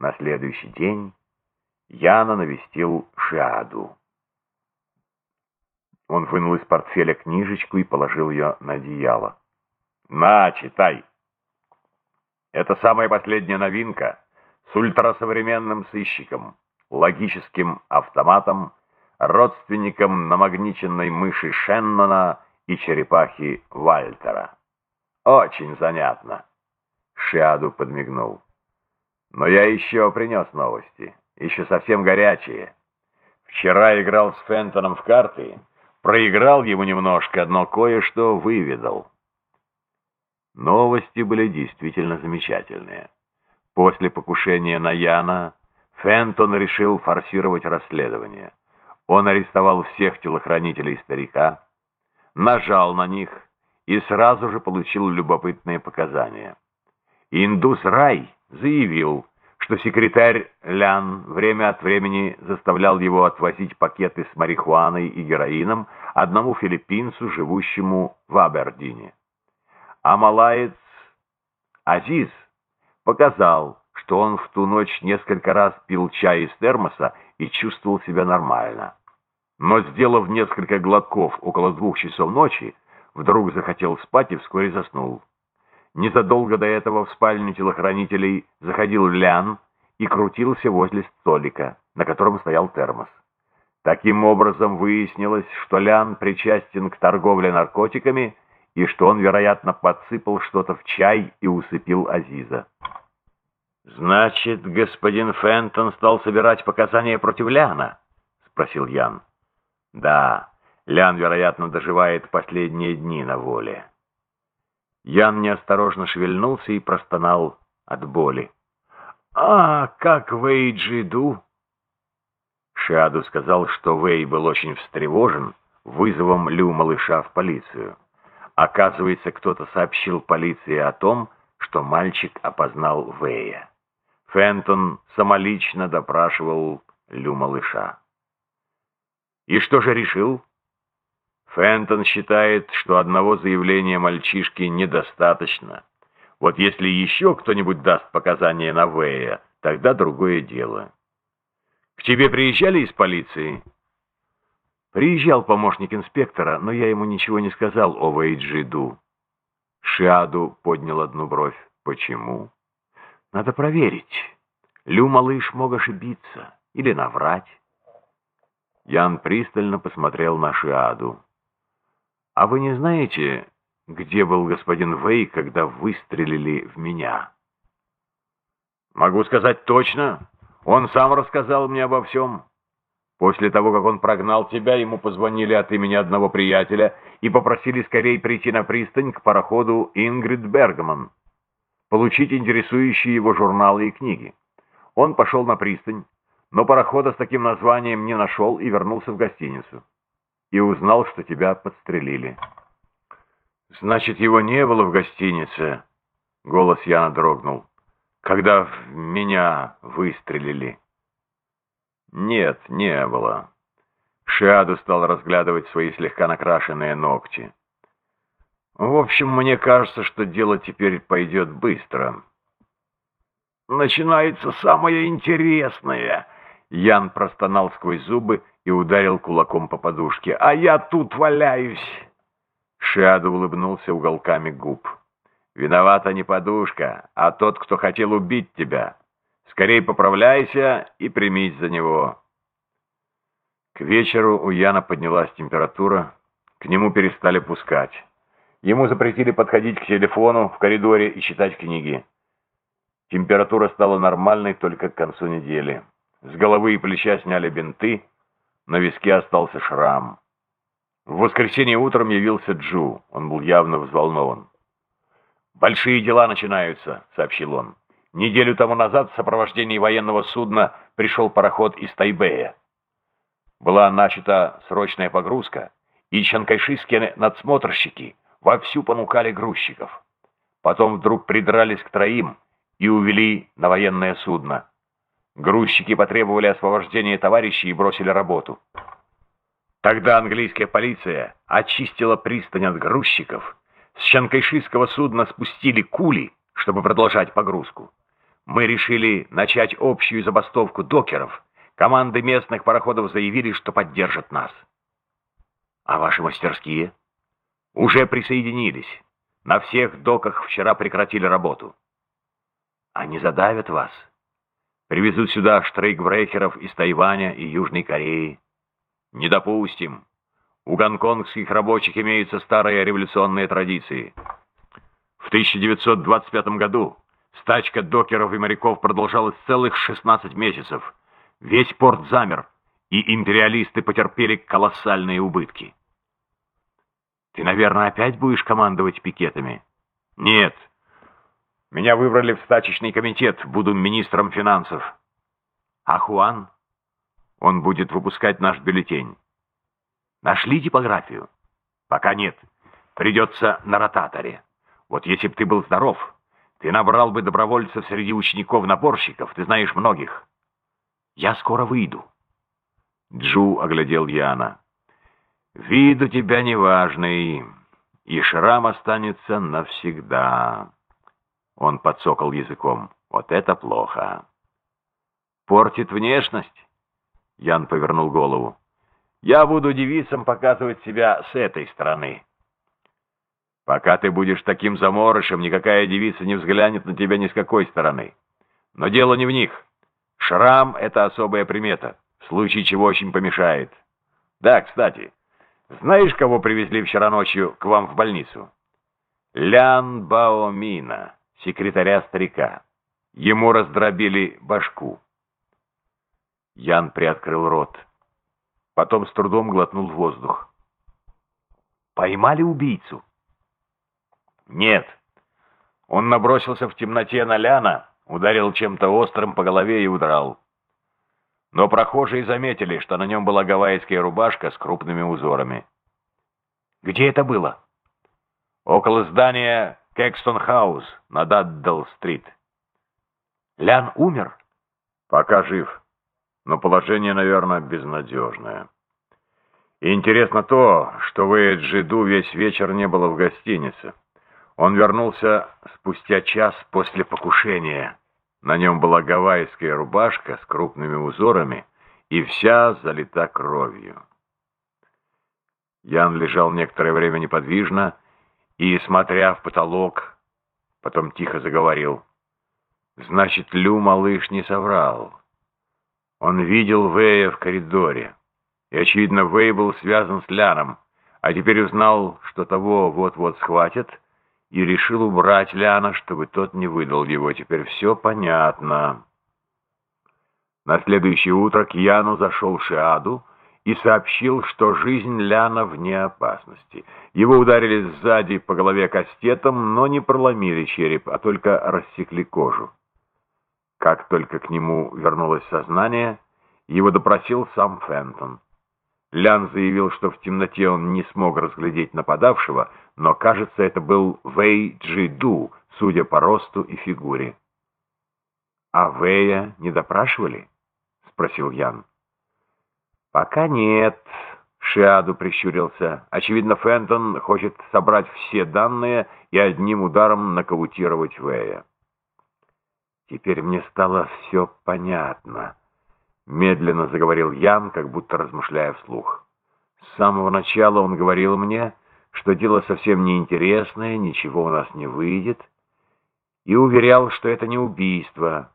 На следующий день Яна навестил Шиаду. Он вынул из портфеля книжечку и положил ее на одеяло. «На, читай!» Это самая последняя новинка с ультрасовременным сыщиком, логическим автоматом, родственником намагниченной мыши Шеннона и черепахи Вальтера. Очень занятно. Шиаду подмигнул. Но я еще принес новости, еще совсем горячие. Вчера играл с Фентоном в карты, проиграл ему немножко, но кое-что выведал. Новости были действительно замечательные. После покушения на Яна Фентон решил форсировать расследование. Он арестовал всех телохранителей старика, нажал на них и сразу же получил любопытные показания. Индус Рай заявил, что секретарь Лян время от времени заставлял его отвозить пакеты с марихуаной и героином одному филиппинцу, живущему в Абердине а малаец Азиз показал, что он в ту ночь несколько раз пил чай из термоса и чувствовал себя нормально. Но, сделав несколько глотков около двух часов ночи, вдруг захотел спать и вскоре заснул. Незадолго до этого в спальню телохранителей заходил Лян и крутился возле столика, на котором стоял термос. Таким образом выяснилось, что Лян причастен к торговле наркотиками и что он, вероятно, подсыпал что-то в чай и усыпил Азиза. «Значит, господин Фентон стал собирать показания против Ляна?» — спросил Ян. «Да, Лян, вероятно, доживает последние дни на воле». Ян неосторожно шевельнулся и простонал от боли. «А, как Вэй Джиду?» Шиаду сказал, что Вэй был очень встревожен вызовом Лю малыша в полицию. Оказывается, кто-то сообщил полиции о том, что мальчик опознал Вэя. Фентон самолично допрашивал Лю малыша. И что же решил? Фентон считает, что одного заявления мальчишки недостаточно. Вот если еще кто-нибудь даст показания на Вэя, тогда другое дело. К тебе приезжали из полиции? Приезжал помощник инспектора, но я ему ничего не сказал о Вейджиду. Шиаду поднял одну бровь. Почему? Надо проверить. Лю малыш мог ошибиться или наврать. Ян пристально посмотрел на Шиаду. «А вы не знаете, где был господин Вэй, когда выстрелили в меня?» «Могу сказать точно. Он сам рассказал мне обо всем». После того, как он прогнал тебя, ему позвонили от имени одного приятеля и попросили скорее прийти на пристань к пароходу Ингрид Бергман, получить интересующие его журналы и книги. Он пошел на пристань, но парохода с таким названием не нашел и вернулся в гостиницу. И узнал, что тебя подстрелили. «Значит, его не было в гостинице?» Голос Яна дрогнул. «Когда в меня выстрелили». Нет, не было. Шиаду стал разглядывать свои слегка накрашенные ногти. В общем, мне кажется, что дело теперь пойдет быстро. Начинается самое интересное. Ян простонал сквозь зубы и ударил кулаком по подушке. А я тут валяюсь. Шиаду улыбнулся уголками губ. Виновата не подушка, а тот, кто хотел убить тебя. Скорей поправляйся и примись за него. К вечеру у Яна поднялась температура, к нему перестали пускать. Ему запретили подходить к телефону в коридоре и читать книги. Температура стала нормальной только к концу недели. С головы и плеча сняли бинты, на виске остался шрам. В воскресенье утром явился Джу, он был явно взволнован. «Большие дела начинаются», — сообщил он. Неделю тому назад в сопровождении военного судна пришел пароход из Тайбэя. Была начата срочная погрузка, и чанкайшистские надсмотрщики вовсю понукали грузчиков. Потом вдруг придрались к троим и увели на военное судно. Грузчики потребовали освобождения товарищей и бросили работу. Тогда английская полиция очистила пристань от грузчиков, с чанкайшистского судна спустили кули, чтобы продолжать погрузку. Мы решили начать общую забастовку докеров. Команды местных пароходов заявили, что поддержат нас. А ваши мастерские? Уже присоединились. На всех доках вчера прекратили работу. Они задавят вас. Привезут сюда штрейкбрехеров из Тайваня и Южной Кореи. Не допустим. У гонконгских рабочих имеются старые революционные традиции. В 1925 году стачка докеров и моряков продолжалась целых 16 месяцев. Весь порт замер, и империалисты потерпели колоссальные убытки. Ты, наверное, опять будешь командовать пикетами? Нет. Меня выбрали в стачечный комитет, буду министром финансов. А Хуан? Он будет выпускать наш бюллетень. Нашли типографию? Пока нет. Придется на ротаторе. Вот если бы ты был здоров, ты набрал бы добровольцев среди учеников-наборщиков, ты знаешь многих. Я скоро выйду. Джу оглядел Яна. Вид у тебя неважный, и шрам останется навсегда. Он подсокал языком. Вот это плохо. Портит внешность? Ян повернул голову. Я буду девицам показывать себя с этой стороны. Пока ты будешь таким заморышем, никакая девица не взглянет на тебя ни с какой стороны. Но дело не в них. Шрам — это особая примета, в случае чего очень помешает. Да, кстати, знаешь, кого привезли вчера ночью к вам в больницу? Лян Баомина секретаря старика. Ему раздробили башку. Ян приоткрыл рот. Потом с трудом глотнул воздух. «Поймали убийцу?» «Нет. Он набросился в темноте на Ляна, ударил чем-то острым по голове и удрал. Но прохожие заметили, что на нем была гавайская рубашка с крупными узорами. Где это было? Около здания Кэкстон-хаус на Даддл-стрит. Лян умер? Пока жив, но положение, наверное, безнадежное. И интересно то, что в Джиду весь вечер не было в гостинице. Он вернулся спустя час после покушения. На нем была гавайская рубашка с крупными узорами и вся залита кровью. Ян лежал некоторое время неподвижно, и, смотря в потолок, потом тихо заговорил. «Значит, Лю малыш не соврал. Он видел Вэя в коридоре, и, очевидно, Вэй был связан с Ляном, а теперь узнал, что того вот-вот схватят, и решил убрать Ляна, чтобы тот не выдал его. Теперь все понятно». На следующее утро к Яну зашел Шиаду, и сообщил, что жизнь Ляна вне опасности. Его ударили сзади по голове кастетом, но не проломили череп, а только рассекли кожу. Как только к нему вернулось сознание, его допросил сам Фентон. Лян заявил, что в темноте он не смог разглядеть нападавшего, но, кажется, это был Вэй Джиду, судя по росту и фигуре. «А Вэя не допрашивали?» — спросил Ян. «Пока нет», — Шиаду прищурился. «Очевидно, Фентон хочет собрать все данные и одним ударом нокаутировать Вэя». «Теперь мне стало все понятно», — медленно заговорил Ян, как будто размышляя вслух. «С самого начала он говорил мне, что дело совсем неинтересное, ничего у нас не выйдет, и уверял, что это не убийство».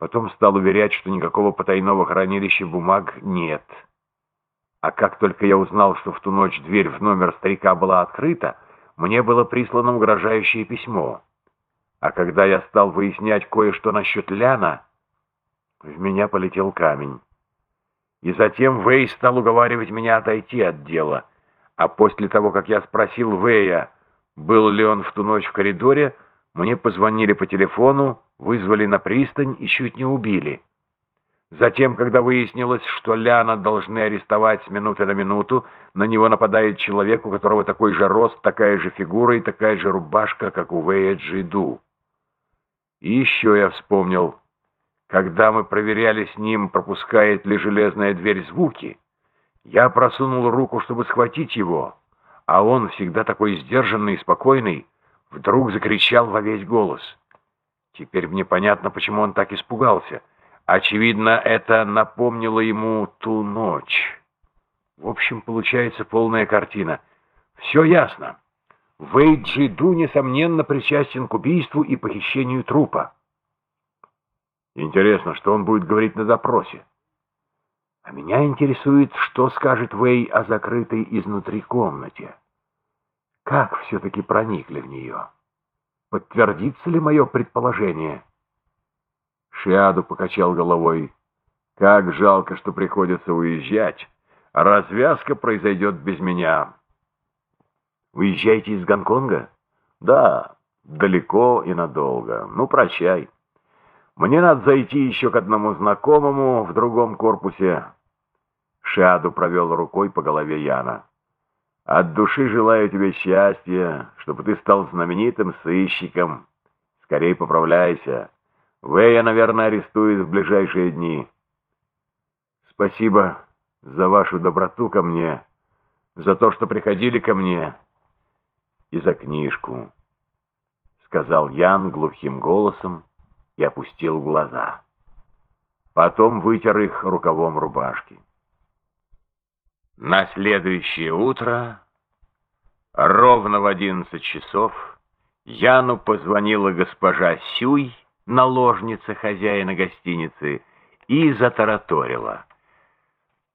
Потом стал уверять, что никакого потайного хранилища бумаг нет. А как только я узнал, что в ту ночь дверь в номер старика была открыта, мне было прислано угрожающее письмо. А когда я стал выяснять кое-что насчет Ляна, в меня полетел камень. И затем Вэй стал уговаривать меня отойти от дела. А после того, как я спросил Вэя, был ли он в ту ночь в коридоре, мне позвонили по телефону, вызвали на пристань и чуть не убили. Затем, когда выяснилось, что Ляна должны арестовать с минуты на минуту, на него нападает человек, у которого такой же рост, такая же фигура и такая же рубашка, как у Вэя Джиду. И еще я вспомнил, когда мы проверяли с ним, пропускает ли железная дверь звуки, я просунул руку, чтобы схватить его, а он, всегда такой сдержанный и спокойный, вдруг закричал во весь голос — Теперь мне понятно, почему он так испугался. Очевидно, это напомнило ему ту ночь. В общем, получается полная картина. Все ясно. Вэй Джиду, несомненно, причастен к убийству и похищению трупа. Интересно, что он будет говорить на допросе. А меня интересует, что скажет Вэй о закрытой изнутри комнате. Как все-таки проникли в нее? Подтвердится ли мое предположение? Шиаду покачал головой. Как жалко, что приходится уезжать. Развязка произойдет без меня. Уезжаете из Гонконга? Да, далеко и надолго. Ну, прощай. Мне надо зайти еще к одному знакомому в другом корпусе. Шиаду провел рукой по голове Яна. От души желаю тебе счастья, чтобы ты стал знаменитым сыщиком. Скорей поправляйся. Вэя, наверное, арестуют в ближайшие дни. Спасибо за вашу доброту ко мне, за то, что приходили ко мне, и за книжку, — сказал Ян глухим голосом и опустил глаза. Потом вытер их рукавом рубашки. На следующее утро, ровно в одиннадцать часов, Яну позвонила госпожа Сюй, наложница хозяина гостиницы, и затараторила.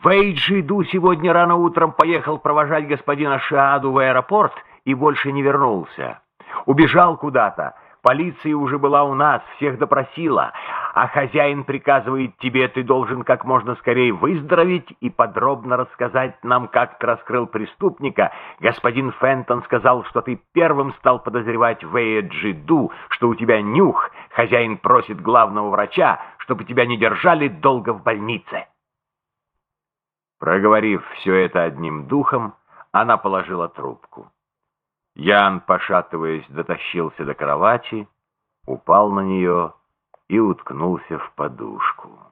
«Вэйджиду сегодня рано утром поехал провожать господина Шааду в аэропорт и больше не вернулся. Убежал куда-то, Полиция уже была у нас, всех допросила, а хозяин приказывает тебе, ты должен как можно скорее выздороветь и подробно рассказать нам, как ты раскрыл преступника. Господин Фентон сказал, что ты первым стал подозревать Вэя Джиду, что у тебя нюх. Хозяин просит главного врача, чтобы тебя не держали долго в больнице. Проговорив все это одним духом, она положила трубку. Ян, пошатываясь, дотащился до кровати, упал на нее и уткнулся в подушку.